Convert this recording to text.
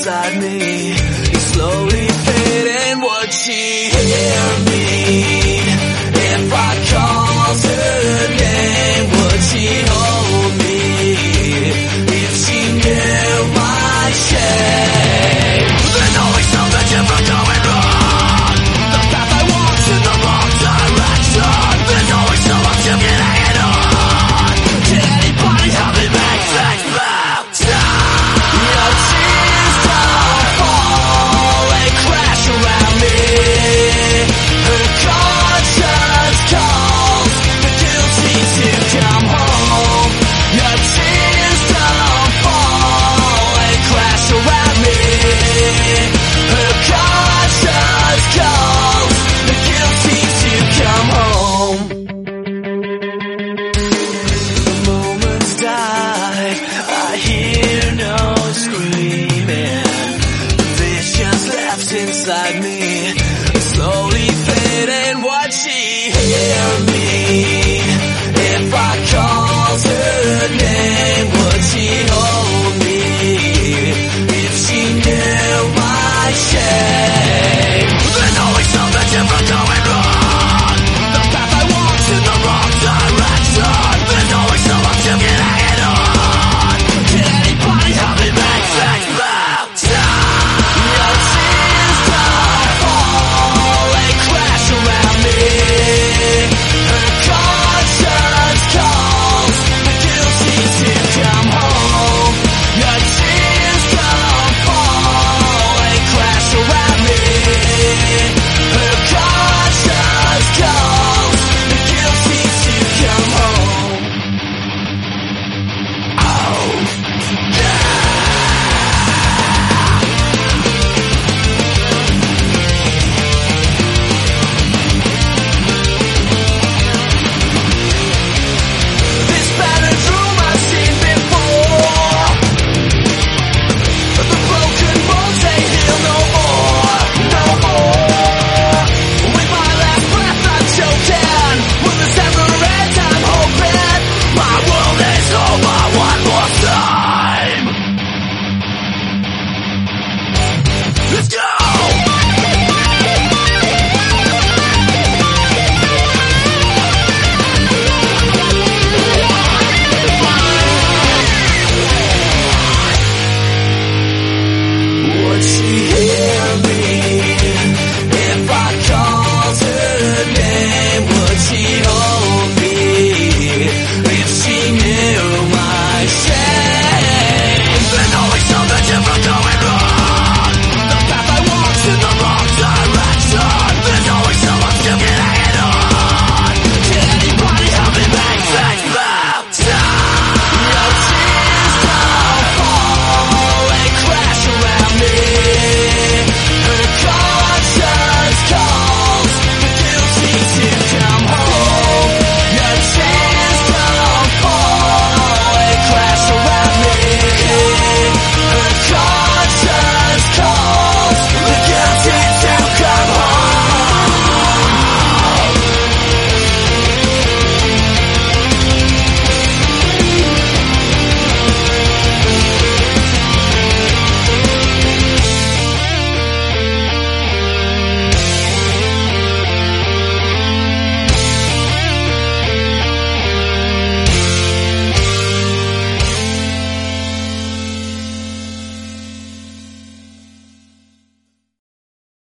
beside me is slowly fading. Would she hear me inside me.